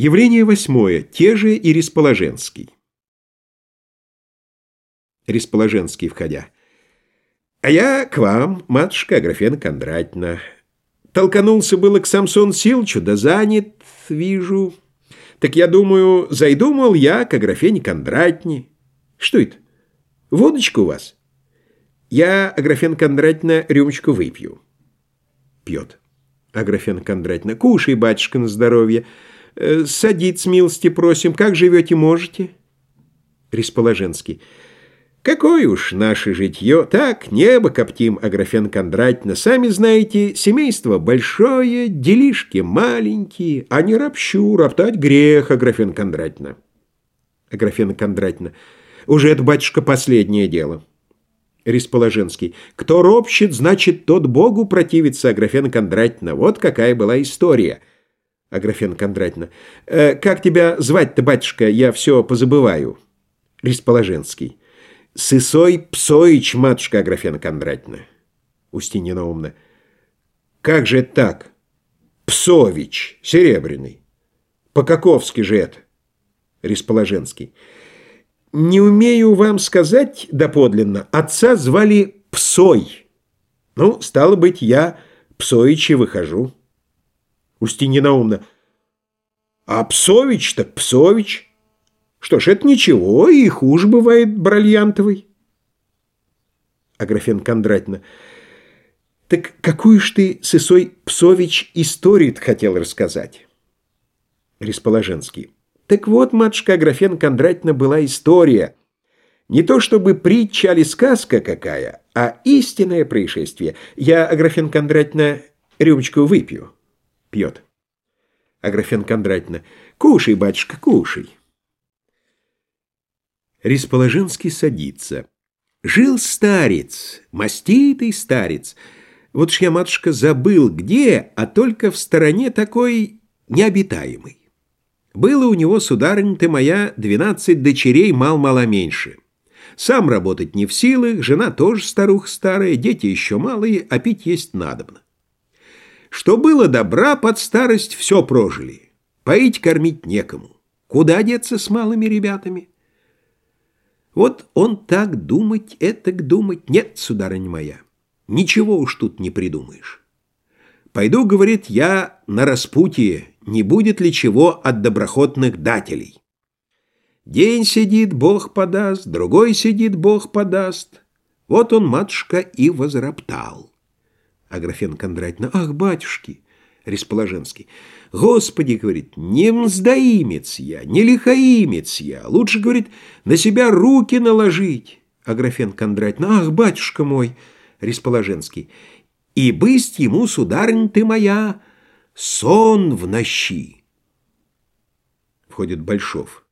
Явление восьмое. Те же и Ресположенский. Ресположенский, входя. А я к вам, матушка Аграфена Кондратьевна. Толканулся было к Самсон Силчу, да занят, вижу. Так я думаю, зайду, мол, я к Аграфене Кондратьевне. Что это? Водочка у вас? Я, Аграфена Кондратьевна, рюмочку выпью. Пьет. Аграфена Кондратьевна, кушай, батюшка, на здоровье. Э, садиться, милости просим. Как живете, можете? Ресположенский. Какое уж наше житье. Так, небо коптим, Аграфен Кондратьевна. Сами знаете, семейство большое, делишки маленькие, а не ропщу, роптать грех, Аграфен Кондратьевна. Аграфена Кондратьевна. Уже это, батюшка, последнее дело. Ресположенский. Кто ропщет, значит, тот Богу противится, Аграфена Кондратьевна. Вот какая была история. Аграфена Кондратьевна. «Э, «Как тебя звать-то, батюшка? Я все позабываю». Ресположенский. «Сысой Псоич, матушка Аграфена Кондратьевна». Устинья Наумна. «Как же так? Псович, Серебряный. По-каковски же это?» Ресположенский. «Не умею вам сказать доподлинно. Отца звали Псой. Ну, стало быть, я Псоичи выхожу». Устинья Наумна. А Псович так Псович. Что ж, это ничего, и хуже бывает бриллиантовый. Аграфен Кондратьевна. Так какую ж ты, Сысой Псович, историю хотел рассказать? Ресположенский. Так вот, матушка Аграфен Кондратьевна, была история. Не то чтобы притча или сказка какая, а истинное происшествие. Я, Аграфен Кондратьевна, рюмочку выпью. Пьет. Аграфен Кондратьевна. Кушай, батюшка, кушай. Ресположенский садится. Жил старец, маститый старец. Вот ж я, матушка, забыл, где, а только в стороне такой необитаемый. Было у него, сударыня ты моя, двенадцать дочерей мал-мало меньше. Сам работать не в силах, жена тоже старуха старая, дети еще малые, а пить есть надобно. Что было добра под старость, все прожили. Поить, кормить некому. Куда деться с малыми ребятами? Вот он так думать, этак думать. Нет, сударыня моя, ничего уж тут не придумаешь. Пойду, говорит, я на распутье, не будет ли чего от доброхотных дателей. День сидит, Бог подаст, другой сидит, Бог подаст. Вот он, матушка, и возроптал. Аграфен Кондратьевна, ах, батюшки! Ресположенский, Господи, говорит, не мздоимец я, не лихаимец я, лучше, говорит, на себя руки наложить. Аграфен Кондратьевна, ах, батюшка мой! Ресположенский, и бысть ему, сударынь ты моя, сон в нощи. Входит Большов.